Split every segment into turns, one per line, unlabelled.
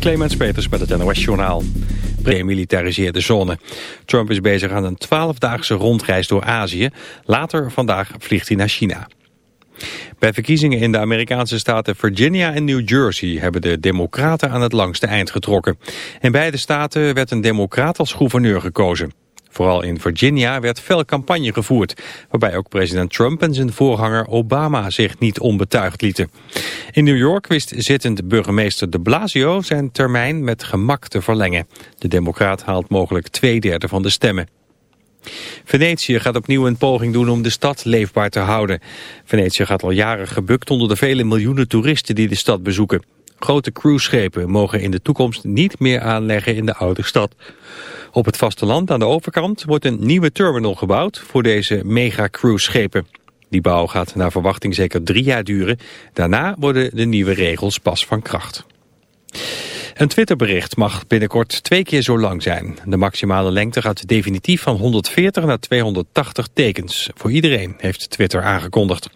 Clemens Peters met het NOS Journaal. Premilitariseerde zone. Trump is bezig aan een twaalfdaagse rondreis door Azië. Later vandaag vliegt hij naar China. Bij verkiezingen in de Amerikaanse staten Virginia en New Jersey hebben de democraten aan het langste eind getrokken. In beide staten werd een democraat als gouverneur gekozen. Vooral in Virginia werd fel campagne gevoerd, waarbij ook president Trump en zijn voorganger Obama zich niet onbetuigd lieten. In New York wist zittend burgemeester de Blasio zijn termijn met gemak te verlengen. De democraat haalt mogelijk twee derde van de stemmen. Venetië gaat opnieuw een poging doen om de stad leefbaar te houden. Venetië gaat al jaren gebukt onder de vele miljoenen toeristen die de stad bezoeken. Grote cruiseschepen mogen in de toekomst niet meer aanleggen in de oude stad. Op het vasteland aan de overkant wordt een nieuwe terminal gebouwd voor deze mega-cruiseschepen. Die bouw gaat naar verwachting zeker drie jaar duren. Daarna worden de nieuwe regels pas van kracht. Een Twitterbericht mag binnenkort twee keer zo lang zijn. De maximale lengte gaat definitief van 140 naar 280 tekens. Voor iedereen heeft Twitter aangekondigd.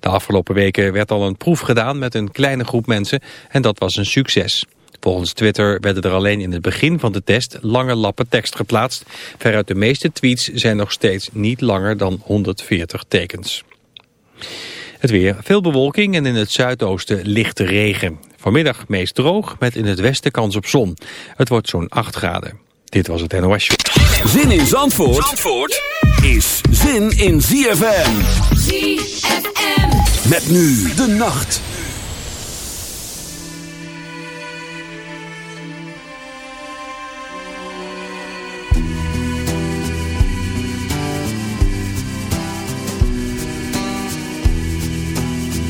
De afgelopen weken werd al een proef gedaan met een kleine groep mensen en dat was een succes. Volgens Twitter werden er alleen in het begin van de test lange lappen tekst geplaatst. Veruit de meeste tweets zijn nog steeds niet langer dan 140 tekens. Het weer. Veel bewolking en in het zuidoosten lichte regen. Vanmiddag meest droog met in het westen kans op zon. Het wordt zo'n 8 graden. Dit was het NOS Show.
Zin in Zandvoort, Zandvoort is zin in ZFM.
ZFM.
Met nu de nacht.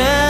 We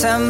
September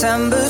September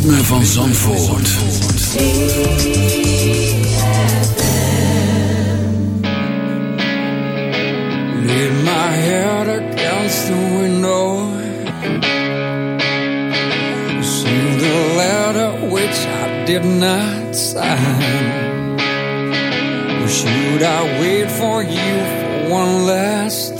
Ritme van Zandvoort.
Laid my head against the window. Sealed the letter which I did not sign. Should I wait for you for one last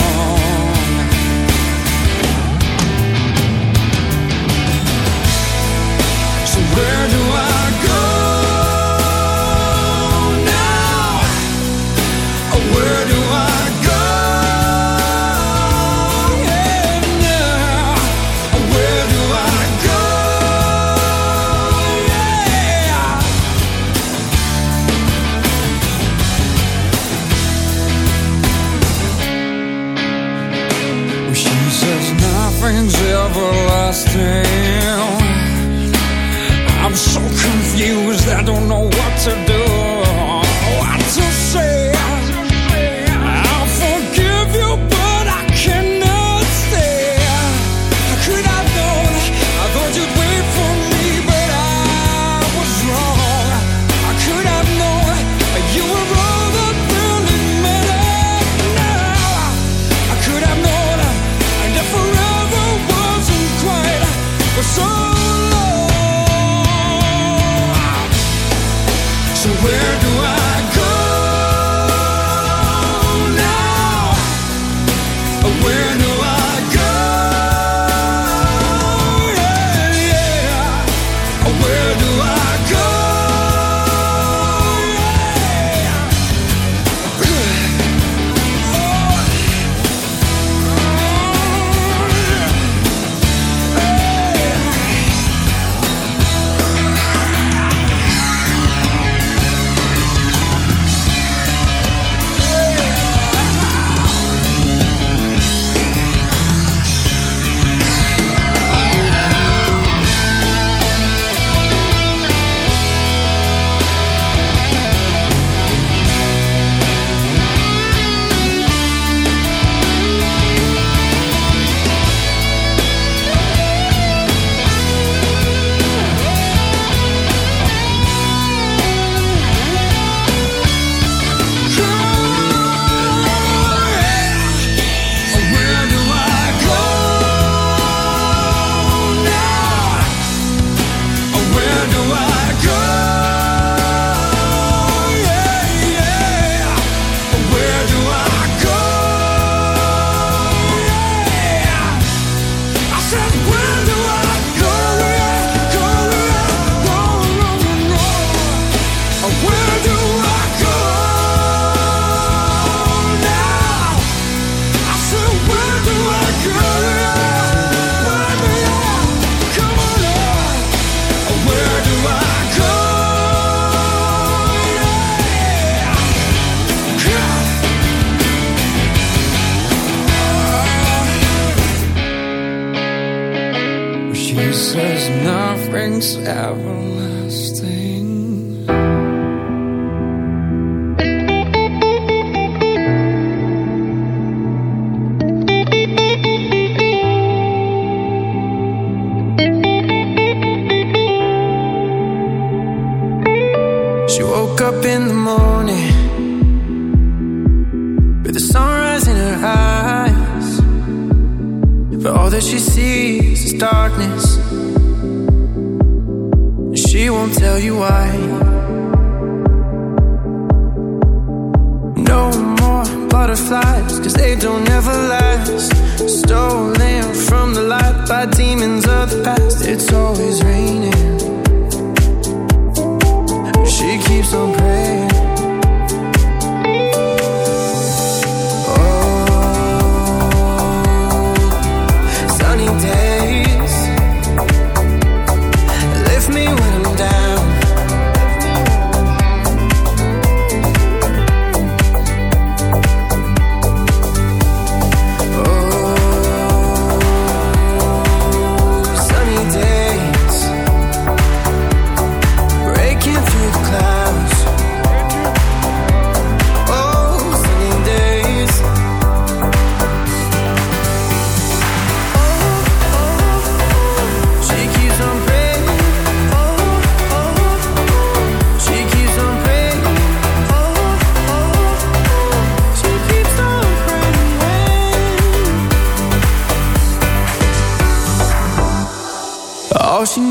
Stolen from the light by demons of the past. It's always raining. She keeps on praying.